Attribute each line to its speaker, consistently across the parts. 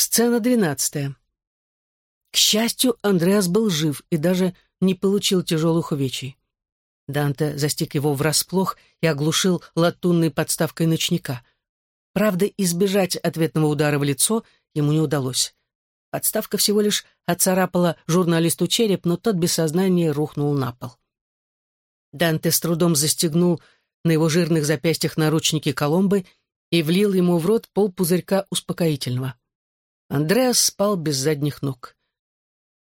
Speaker 1: Сцена двенадцатая. К счастью, Андреас был жив и даже не получил тяжелых увечий. Данте застиг его врасплох и оглушил латунной подставкой ночника. Правда, избежать ответного удара в лицо ему не удалось. Подставка всего лишь отцарапала журналисту череп, но тот без сознания рухнул на пол. Данте с трудом застегнул на его жирных запястьях наручники Коломбы и влил ему в рот полпузырька успокоительного. Андреас спал без задних ног.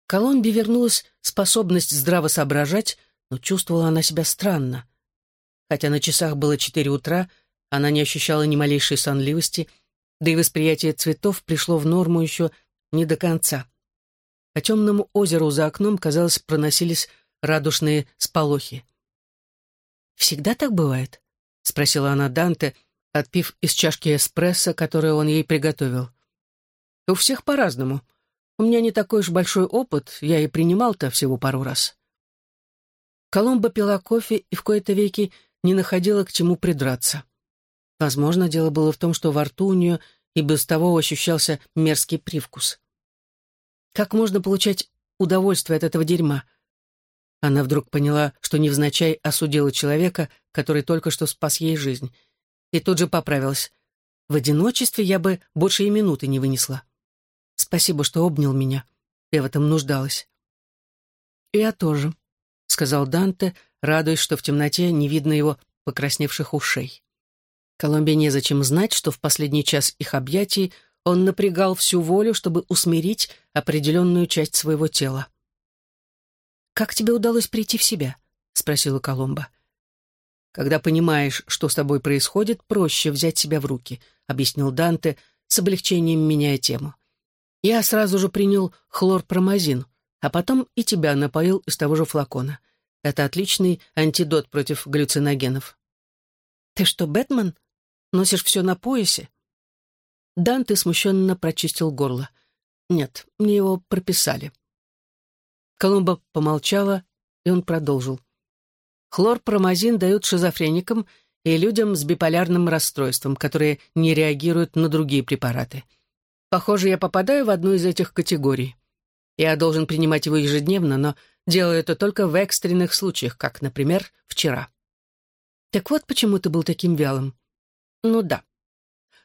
Speaker 1: Коломбе вернулась способность здраво соображать, но чувствовала она себя странно. Хотя на часах было четыре утра, она не ощущала ни малейшей сонливости, да и восприятие цветов пришло в норму еще не до конца. По темному озеру за окном, казалось, проносились радужные сполохи. «Всегда так бывает?» — спросила она Данте, отпив из чашки эспрессо, которую он ей приготовил. «У всех по-разному. У меня не такой уж большой опыт, я и принимал-то всего пару раз». Коломба пила кофе и в кои-то веки не находила к чему придраться. Возможно, дело было в том, что во рту у нее и без того ощущался мерзкий привкус. Как можно получать удовольствие от этого дерьма? Она вдруг поняла, что невзначай осудила человека, который только что спас ей жизнь. И тут же поправилась. В одиночестве я бы больше и минуты не вынесла. Спасибо, что обнял меня. Я в этом нуждалась. «Я тоже», — сказал Данте, радуясь, что в темноте не видно его покрасневших ушей. Коломбе незачем знать, что в последний час их объятий он напрягал всю волю, чтобы усмирить определенную часть своего тела. «Как тебе удалось прийти в себя?» — спросила Коломба. «Когда понимаешь, что с тобой происходит, проще взять себя в руки», — объяснил Данте, с облегчением меняя тему. «Я сразу же принял хлорпромазин, а потом и тебя напоил из того же флакона. Это отличный антидот против галлюциногенов». «Ты что, Бэтмен?» Носишь все на поясе?» Данте смущенно прочистил горло. «Нет, мне его прописали». Колумба помолчала, и он продолжил. «Хлорпромазин дают шизофреникам и людям с биполярным расстройством, которые не реагируют на другие препараты. Похоже, я попадаю в одну из этих категорий. Я должен принимать его ежедневно, но делаю это только в экстренных случаях, как, например, вчера. Так вот почему ты был таким вялым. Ну да.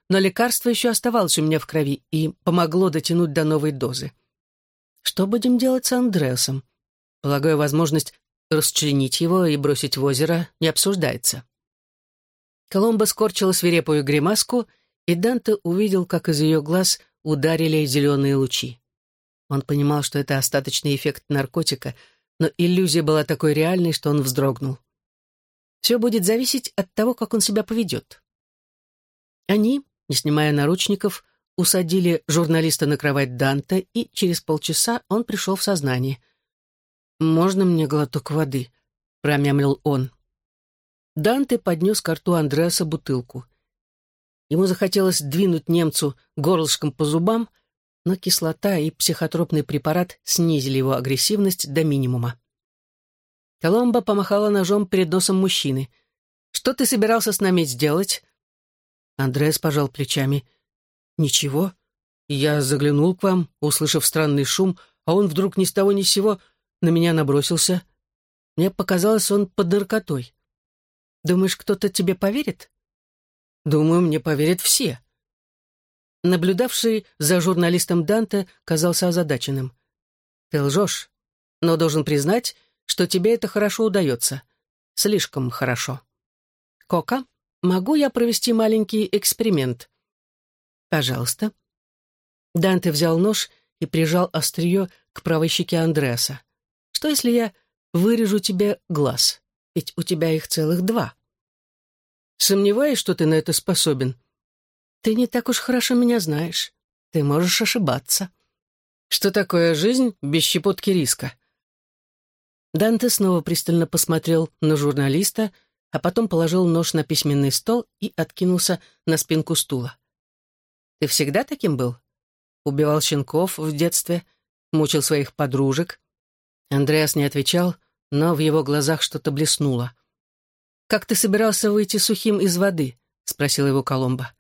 Speaker 1: Но лекарство еще оставалось у меня в крови и помогло дотянуть до новой дозы. Что будем делать с Андреасом? Полагаю, возможность расчленить его и бросить в озеро не обсуждается. Коломба скорчила свирепую гримаску, и Данте увидел, как из ее глаз ударили зеленые лучи. Он понимал, что это остаточный эффект наркотика, но иллюзия была такой реальной, что он вздрогнул. Все будет зависеть от того, как он себя поведет. Они, не снимая наручников, усадили журналиста на кровать Данте, и через полчаса он пришел в сознание. «Можно мне глоток воды?» — промямлил он. Данте поднес к рту Андреаса бутылку. Ему захотелось двинуть немцу горлышком по зубам, но кислота и психотропный препарат снизили его агрессивность до минимума. Коломба помахала ножом перед носом мужчины. «Что ты собирался с нами сделать?» Андреас пожал плечами. «Ничего. Я заглянул к вам, услышав странный шум, а он вдруг ни с того ни с сего на меня набросился. Мне показалось, он под наркотой. Думаешь, кто-то тебе поверит?» «Думаю, мне поверят все». Наблюдавший за журналистом Данте казался озадаченным. «Ты лжешь, но должен признать, что тебе это хорошо удается. Слишком хорошо». «Кока?» Могу я провести маленький эксперимент? Пожалуйста. Данте взял нож и прижал острие к правой щеке Андреаса. Что, если я вырежу тебе глаз? Ведь у тебя их целых два. Сомневаюсь, что ты на это способен. Ты не так уж хорошо меня знаешь. Ты можешь ошибаться. Что такое жизнь без щепотки риска? Данте снова пристально посмотрел на журналиста — а потом положил нож на письменный стол и откинулся на спинку стула. «Ты всегда таким был? Убивал щенков в детстве, мучил своих подружек?» Андреас не отвечал, но в его глазах что-то блеснуло. «Как ты собирался выйти сухим из воды?» — спросил его Коломба.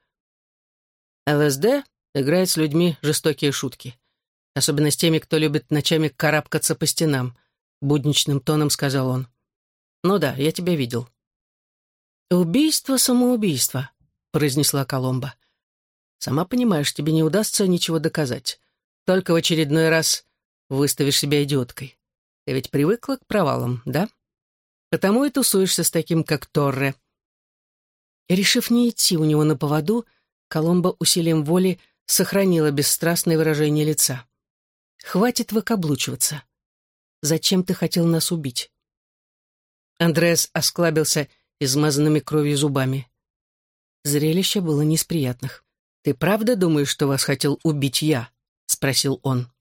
Speaker 1: ЛСД Играет с людьми жестокие шутки. Особенно с теми, кто любит ночами карабкаться по стенам», — будничным тоном сказал он. «Ну да, я тебя видел». «Убийство, самоубийство», — произнесла Коломба. «Сама понимаешь, тебе не удастся ничего доказать. Только в очередной раз выставишь себя идиоткой. Ты ведь привыкла к провалам, да? Потому и тусуешься с таким, как Торре». И, решив не идти у него на поводу, Коломба усилием воли сохранила бесстрастное выражение лица. «Хватит выкаблучиваться. Зачем ты хотел нас убить?» Андреас осклабился измазанными кровью зубами. Зрелище было не из приятных. «Ты правда думаешь, что вас хотел убить я?» — спросил он.